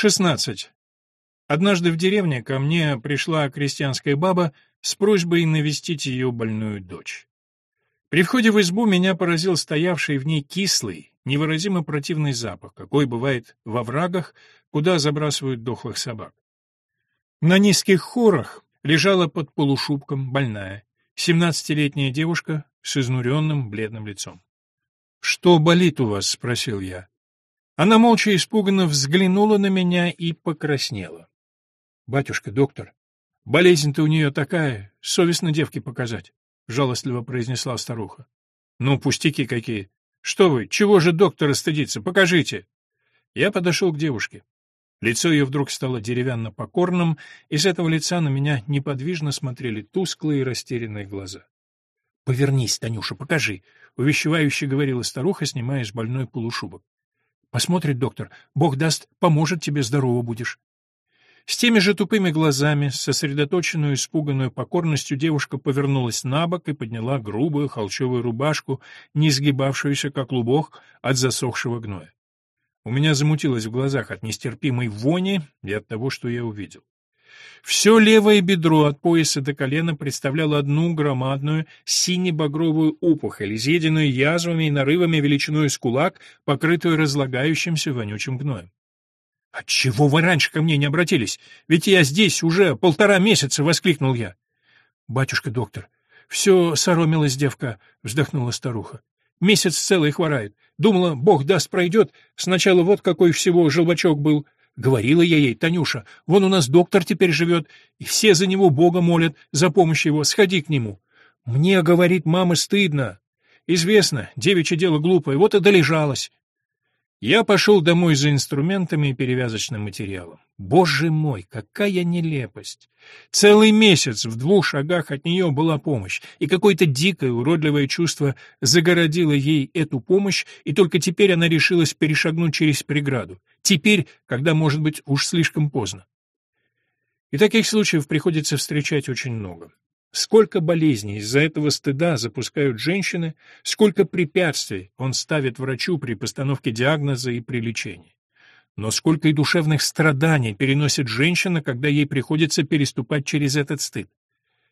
16. Однажды в деревне ко мне пришла крестьянская баба с просьбой навестить ее больную дочь. При входе в избу меня поразил стоявший в ней кислый, невыразимо противный запах, какой бывает во врагах, куда забрасывают дохлых собак. На низких хорах лежала под полушубком больная, семнадцатилетняя девушка с изнуренным бледным лицом. «Что болит у вас?» — спросил я. Она молча испуганно взглянула на меня и покраснела. «Батюшка, доктор, болезнь-то у нее такая, совестно девке показать», — жалостливо произнесла старуха. «Ну, пустяки какие! Что вы, чего же доктора стыдиться? Покажите!» Я подошел к девушке. Лицо ее вдруг стало деревянно-покорным, и с этого лица на меня неподвижно смотрели тусклые и растерянные глаза. «Повернись, Танюша, покажи», — увещевающе говорила старуха, снимая с больной полушубок. «Посмотрит доктор, Бог даст, поможет тебе, здорово будешь». С теми же тупыми глазами, сосредоточенную испуганную покорностью девушка повернулась на бок и подняла грубую холчевую рубашку, не сгибавшуюся, как лубок, от засохшего гноя. У меня замутилось в глазах от нестерпимой вони и от того, что я увидел. Все левое бедро от пояса до колена представляло одну громадную сине-багровую опухоль, изъеденную язвами и нарывами величиной с кулак, покрытую разлагающимся вонючим гноем. «Отчего вы раньше ко мне не обратились? Ведь я здесь уже полтора месяца!» — воскликнул я. «Батюшка доктор, все соромилась девка», — вздохнула старуха. «Месяц целый хворает. Думала, бог даст пройдет. Сначала вот какой всего желвачок был. Говорила я ей, Танюша, вон у нас доктор теперь живет, и все за него Бога молят, за помощь его, сходи к нему. Мне, говорит мама, стыдно. Известно, девичье дело глупое, вот и долежалась. Я пошел домой за инструментами и перевязочным материалом. Боже мой, какая нелепость! Целый месяц в двух шагах от нее была помощь, и какое-то дикое, уродливое чувство загородило ей эту помощь, и только теперь она решилась перешагнуть через преграду. Теперь, когда, может быть, уж слишком поздно. И таких случаев приходится встречать очень много. Сколько болезней из-за этого стыда запускают женщины, сколько препятствий он ставит врачу при постановке диагноза и при лечении. Но сколько и душевных страданий переносит женщина, когда ей приходится переступать через этот стыд.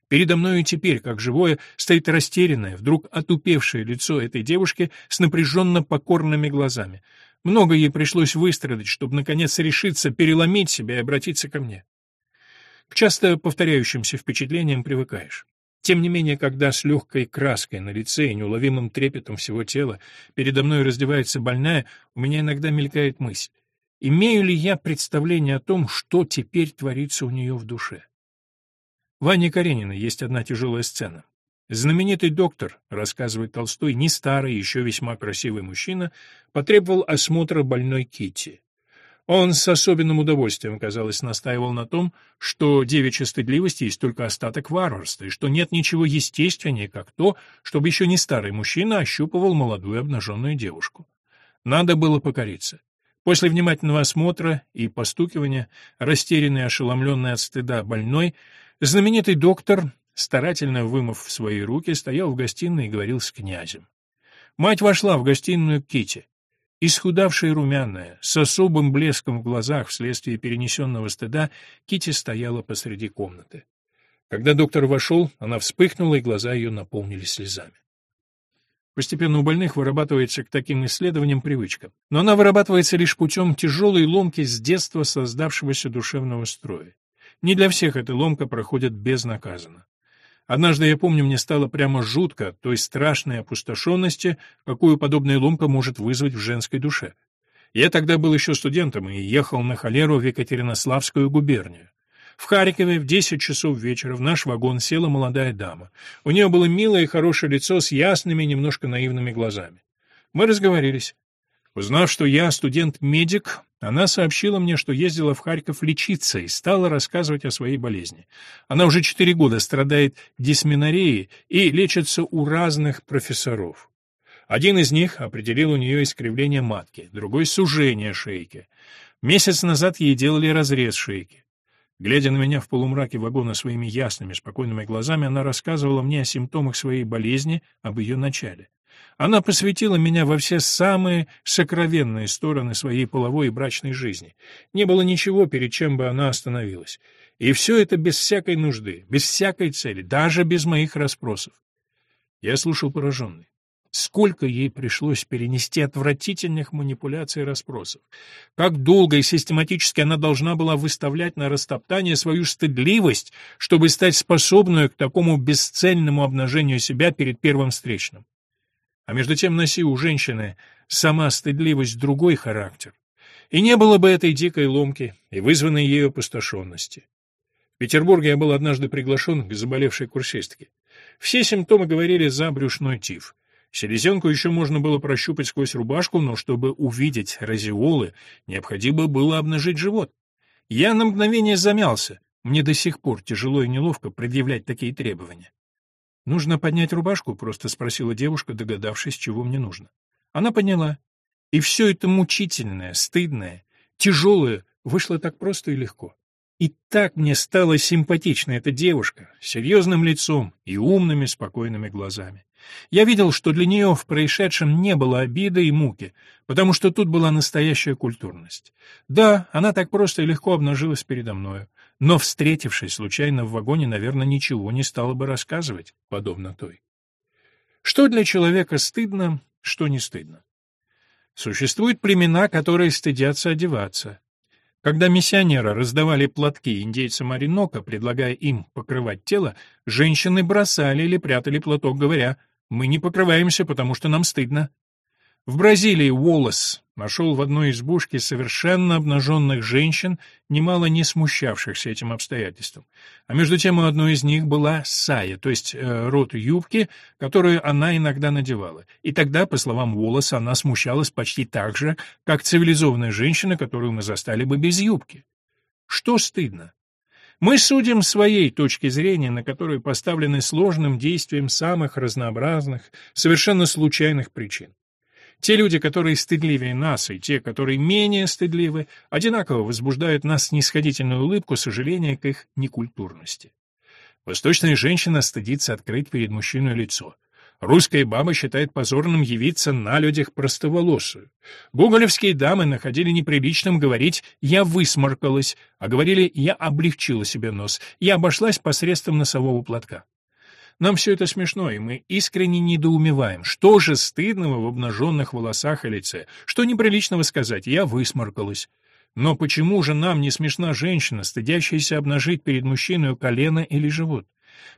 Передо мною теперь, как живое, стоит растерянное, вдруг отупевшее лицо этой девушки с напряженно покорными глазами. Много ей пришлось выстрадать, чтобы, наконец, решиться переломить себя и обратиться ко мне. К часто повторяющимся впечатлениям привыкаешь. Тем не менее, когда с легкой краской на лице и неуловимым трепетом всего тела передо мной раздевается больная, у меня иногда мелькает мысль. Имею ли я представление о том, что теперь творится у нее в душе? В Анне Карениной есть одна тяжелая сцена. Знаменитый доктор, рассказывает Толстой, не старый, еще весьма красивый мужчина, потребовал осмотра больной Кити. Он с особенным удовольствием, казалось, настаивал на том, что девичья стыдливость есть только остаток варварства, и что нет ничего естественнее, как то, чтобы еще не старый мужчина ощупывал молодую обнаженную девушку. Надо было покориться. После внимательного осмотра и постукивания, растерянный и ошеломленный от стыда больной, знаменитый доктор, старательно вымыв свои руки, стоял в гостиной и говорил с князем. Мать вошла в гостиную к Кити. Исхудавшая и румяная, с особым блеском в глазах вследствие перенесенного стыда, Кити стояла посреди комнаты. Когда доктор вошел, она вспыхнула, и глаза ее наполнились слезами. Постепенно у больных вырабатывается к таким исследованиям привычка. Но она вырабатывается лишь путем тяжелой ломки с детства создавшегося душевного строя. Не для всех эта ломка проходит безнаказанно. Однажды, я помню, мне стало прямо жутко той страшной опустошенности, какую подобная ломка может вызвать в женской душе. Я тогда был еще студентом и ехал на холеру в Екатеринославскую губернию. В Харькове в 10 часов вечера в наш вагон села молодая дама. У нее было милое и хорошее лицо с ясными, немножко наивными глазами. Мы разговорились. Узнав, что я студент-медик, она сообщила мне, что ездила в Харьков лечиться и стала рассказывать о своей болезни. Она уже четыре года страдает дисменореей и лечится у разных профессоров. Один из них определил у нее искривление матки, другой — сужение шейки. Месяц назад ей делали разрез шейки. Глядя на меня в полумраке вагона своими ясными, спокойными глазами, она рассказывала мне о симптомах своей болезни, об ее начале. Она посвятила меня во все самые сокровенные стороны своей половой и брачной жизни. Не было ничего, перед чем бы она остановилась. И все это без всякой нужды, без всякой цели, даже без моих расспросов. Я слушал пораженный. Сколько ей пришлось перенести отвратительных манипуляций и расспросов. Как долго и систематически она должна была выставлять на растоптание свою стыдливость, чтобы стать способной к такому бесцельному обнажению себя перед первым встречным. А между тем носи у женщины сама стыдливость другой характер. И не было бы этой дикой ломки и вызванной ею опустошенности. В Петербурге я был однажды приглашен к заболевшей курсистке. Все симптомы говорили за брюшной тиф. Селезенку еще можно было прощупать сквозь рубашку, но чтобы увидеть разиолы, необходимо было обнажить живот. Я на мгновение замялся. Мне до сих пор тяжело и неловко предъявлять такие требования. «Нужно поднять рубашку?» — просто спросила девушка, догадавшись, чего мне нужно. Она поняла. И все это мучительное, стыдное, тяжелое вышло так просто и легко. И так мне стала симпатична эта девушка, с серьезным лицом и умными, спокойными глазами. Я видел, что для нее в происшедшем не было обиды и муки, потому что тут была настоящая культурность. Да, она так просто и легко обнажилась передо мною, но, встретившись случайно в вагоне, наверное, ничего не стала бы рассказывать, подобно той. Что для человека стыдно, что не стыдно? Существуют племена, которые стыдятся одеваться. Когда миссионеры раздавали платки индейцам Оренока, предлагая им покрывать тело, женщины бросали или прятали платок, говоря «Мы не покрываемся, потому что нам стыдно». В Бразилии Уоллес нашел в одной избушке совершенно обнаженных женщин, немало не смущавшихся этим обстоятельством. А между тем у одной из них была сая, то есть э, рот юбки, которую она иногда надевала. И тогда, по словам Уоллеса, она смущалась почти так же, как цивилизованная женщина, которую мы застали бы без юбки. Что стыдно? Мы судим своей точки зрения, на которой поставлены сложным действием самых разнообразных, совершенно случайных причин. Те люди, которые стыдливее нас, и те, которые менее стыдливы, одинаково возбуждают нас снисходительную улыбку сожаления к их некультурности. Восточная женщина стыдится открыть перед мужчиной лицо. Русская баба считает позорным явиться на людях простоволосую. Гоголевские дамы находили неприличным говорить «я высморкалась», а говорили «я облегчила себе нос», «я обошлась посредством носового платка». Нам все это смешно, и мы искренне недоумеваем. Что же стыдного в обнаженных волосах и лице? Что неприличного сказать? Я высморкалась. Но почему же нам не смешна женщина, стыдящаяся обнажить перед мужчиной колено или живот?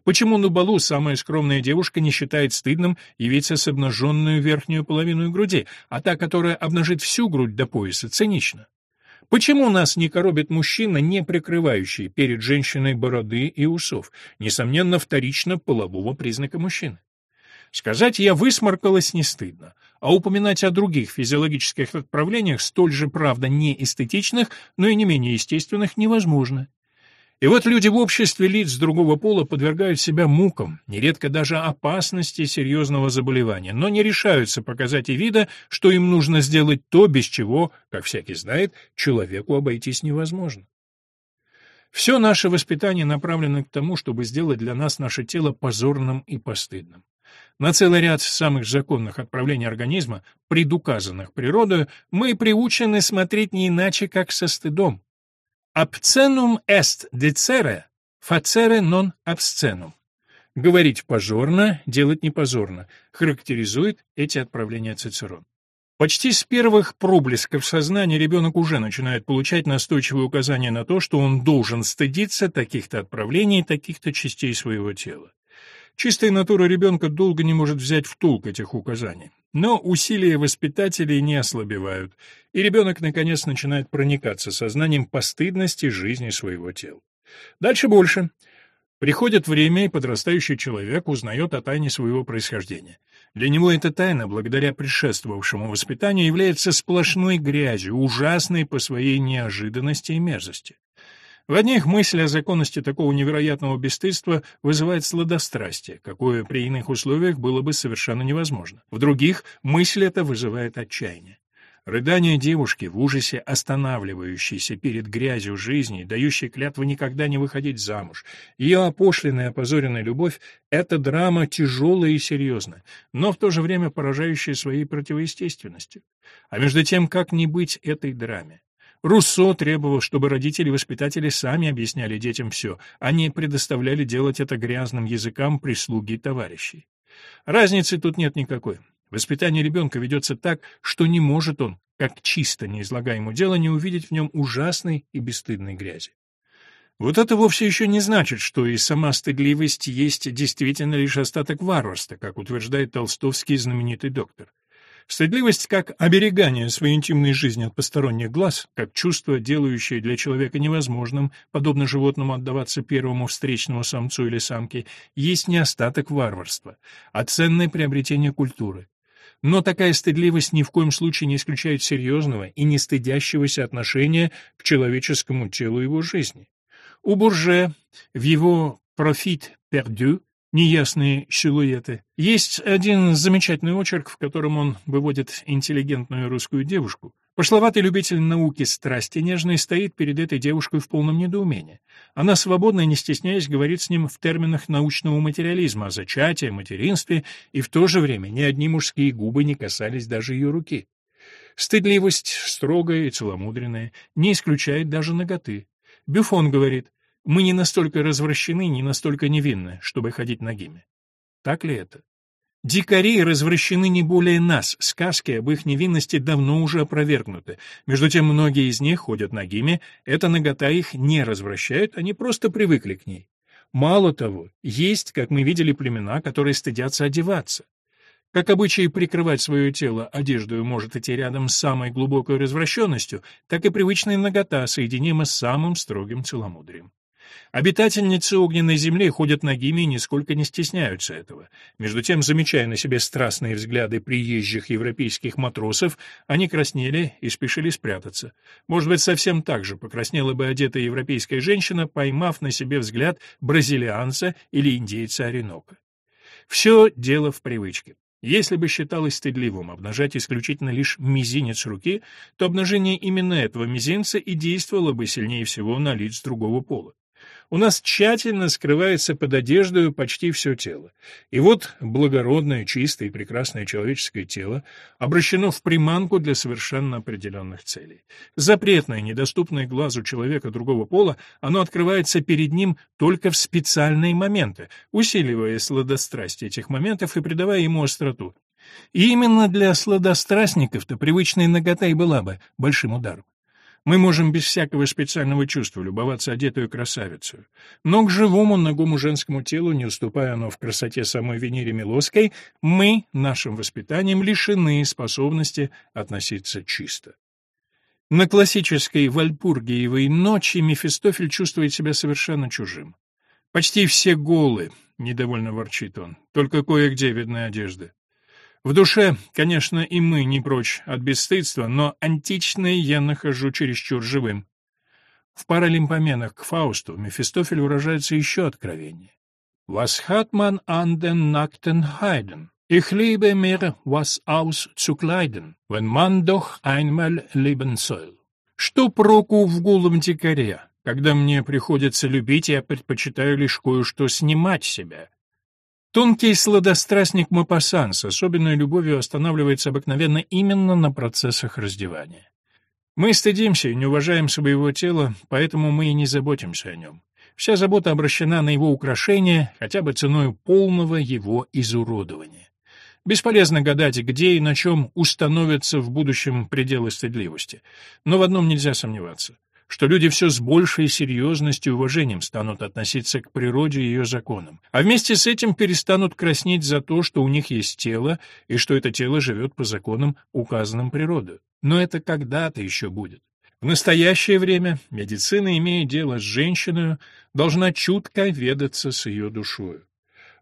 Почему на балу самая скромная девушка не считает стыдным явиться с обнаженную верхнюю половину груди, а та, которая обнажит всю грудь до пояса, цинично? Почему нас не коробит мужчина, не прикрывающий перед женщиной бороды и усов, несомненно, вторично полового признака мужчины? Сказать «я высморкалась» не стыдно, а упоминать о других физиологических отправлениях, столь же, правда, не эстетичных, но и не менее естественных, невозможно. И вот люди в обществе лиц другого пола подвергают себя мукам, нередко даже опасности серьезного заболевания, но не решаются показать и вида, что им нужно сделать то, без чего, как всякий знает, человеку обойтись невозможно. Все наше воспитание направлено к тому, чтобы сделать для нас наше тело позорным и постыдным. На целый ряд самых законных отправлений организма, предуказанных природой, мы приучены смотреть не иначе, как со стыдом. Обценум est dicere, facere non obscenum. Говорить позорно, делать непозорно, характеризует эти отправления Цицерон. Почти с первых проблесков сознания ребенок уже начинает получать настойчивые указания на то, что он должен стыдиться таких-то отправлений, таких-то частей своего тела. Чистая натура ребенка долго не может взять в толк этих указаний. Но усилия воспитателей не ослабевают, и ребенок наконец начинает проникаться сознанием постыдности жизни своего тела. Дальше больше. Приходит время, и подрастающий человек узнает о тайне своего происхождения. Для него эта тайна, благодаря предшествовавшему воспитанию, является сплошной грязью, ужасной по своей неожиданности и мерзости. В одних мысль о законности такого невероятного бесстыдства вызывает сладострастие, какое при иных условиях было бы совершенно невозможно. В других мысль эта вызывает отчаяние. Рыдание девушки, в ужасе останавливающейся перед грязью жизни, дающей клятву никогда не выходить замуж, ее опошленная опозоренная любовь — это драма тяжелая и серьезная, но в то же время поражающая своей противоестественностью. А между тем, как не быть этой драме? Руссо требовал, чтобы родители и воспитатели сами объясняли детям все, а не предоставляли делать это грязным языкам прислуги и товарищей. Разницы тут нет никакой. Воспитание ребенка ведется так, что не может он, как чисто не излагая ему дело, не увидеть в нем ужасной и бесстыдной грязи. Вот это вовсе еще не значит, что и сама стыдливость есть действительно лишь остаток варварства, как утверждает толстовский знаменитый доктор. Стыдливость как оберегание своей интимной жизни от посторонних глаз, как чувство, делающее для человека невозможным, подобно животному отдаваться первому встречному самцу или самке, есть не остаток варварства, а ценное приобретение культуры. Но такая стыдливость ни в коем случае не исключает серьезного и не стыдящегося отношения к человеческому телу его жизни. У Бурже в его «Профит пердю» неясные силуэты. Есть один замечательный очерк, в котором он выводит интеллигентную русскую девушку. Пошловатый любитель науки страсти нежной стоит перед этой девушкой в полном недоумении. Она свободно не стесняясь говорит с ним в терминах научного материализма о зачатии, материнстве, и в то же время ни одни мужские губы не касались даже ее руки. Стыдливость, строгая и целомудренная, не исключает даже наготы. Бюфон говорит, мы не настолько развращены, не настолько невинны, чтобы ходить нагими. Так ли это? Дикари развращены не более нас, сказки об их невинности давно уже опровергнуты. Между тем, многие из них ходят нагими, эта нагота их не развращает, они просто привыкли к ней. Мало того, есть, как мы видели, племена, которые стыдятся одеваться. Как обычай прикрывать свое тело одеждой может идти рядом с самой глубокой развращенностью, так и привычная нагота соединима с самым строгим целомудрием. Обитательницы огненной земли ходят нагими и нисколько не стесняются этого. Между тем, замечая на себе страстные взгляды приезжих европейских матросов, они краснели и спешили спрятаться. Может быть, совсем так же покраснела бы одетая европейская женщина, поймав на себе взгляд бразилианца или индейца Оренока. Все дело в привычке. Если бы считалось стыдливым обнажать исключительно лишь мизинец руки, то обнажение именно этого мизинца и действовало бы сильнее всего на лиц другого пола. У нас тщательно скрывается под одеждой почти все тело. И вот благородное, чистое и прекрасное человеческое тело обращено в приманку для совершенно определенных целей. Запретное, недоступное глазу человека другого пола, оно открывается перед ним только в специальные моменты, усиливая сладострастие этих моментов и придавая ему остроту. И именно для сладострастников-то привычная нагота и была бы большим ударом. Мы можем без всякого специального чувства любоваться одетую красавицу. Но к живому ногому женскому телу, не уступая оно в красоте самой Венере Милосской, мы, нашим воспитанием, лишены способности относиться чисто. На классической Вальпургиевой ночи Мефистофель чувствует себя совершенно чужим. Почти все голы, недовольно ворчит он, только кое-где видны одежды. В душе, конечно, и мы не прочь от бесстыдства, но античное я нахожу чересчур живым. В паралимпоменах к Фаусту Мефистофель выражается еще откровеннее. «Was hat man an den nackten Heiden? Ich liebe mir, was auszukleiden, wenn man doch einmal lieben soll». Что проку в голом дикаре? Когда мне приходится любить, я предпочитаю лишь кое-что снимать себя. Тонкий сладострастник Мапассан с особенной любовью останавливается обыкновенно именно на процессах раздевания. Мы стыдимся и не уважаем своего тела, поэтому мы и не заботимся о нем. Вся забота обращена на его украшение, хотя бы ценой полного его изуродования. Бесполезно гадать, где и на чем установятся в будущем пределы стыдливости. Но в одном нельзя сомневаться что люди все с большей серьезностью и уважением станут относиться к природе и ее законам, а вместе с этим перестанут краснеть за то, что у них есть тело, и что это тело живет по законам, указанным природой. Но это когда-то еще будет. В настоящее время медицина, имея дело с женщиной, должна чутко ведаться с ее душою.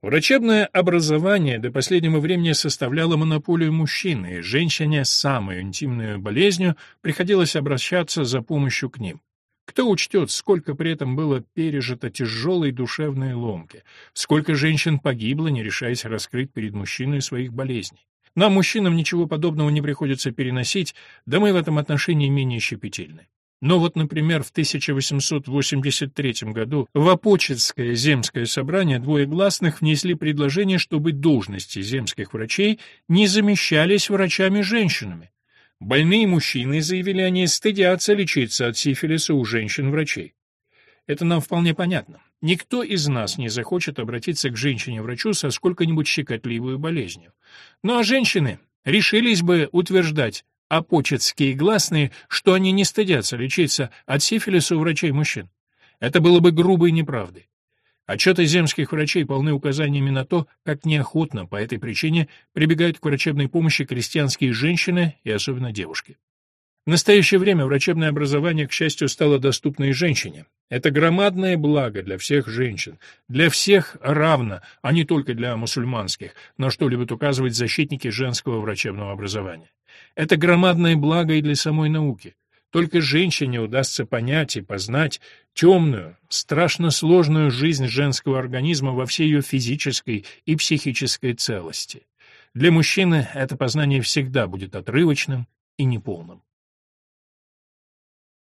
Врачебное образование до последнего времени составляло монополию мужчины, и женщине с самой интимной болезнью приходилось обращаться за помощью к ним. Кто учтет, сколько при этом было пережито тяжелой душевной ломки, сколько женщин погибло, не решаясь раскрыть перед мужчиной своих болезней. Нам, мужчинам, ничего подобного не приходится переносить, да мы в этом отношении менее щепетильны. Но вот, например, в 1883 году в Апочетское земское собрание двое гласных внесли предложение, чтобы должности земских врачей не замещались врачами-женщинами. Больные мужчины, заявили они, стыдятся лечиться от сифилиса у женщин-врачей. Это нам вполне понятно. Никто из нас не захочет обратиться к женщине-врачу со сколько-нибудь щекотливой болезнью. Ну а женщины решились бы утверждать апочетские гласные, что они не стыдятся лечиться от сифилиса у врачей-мужчин. Это было бы грубой неправдой. Отчеты земских врачей полны указаниями на то, как неохотно по этой причине прибегают к врачебной помощи крестьянские женщины и особенно девушки. В настоящее время врачебное образование, к счастью, стало доступно и женщине. Это громадное благо для всех женщин, для всех равно, а не только для мусульманских, на что любят указывать защитники женского врачебного образования. Это громадное благо и для самой науки. Только женщине удастся понять и познать темную, страшно сложную жизнь женского организма во всей ее физической и психической целости. Для мужчины это познание всегда будет отрывочным и неполным.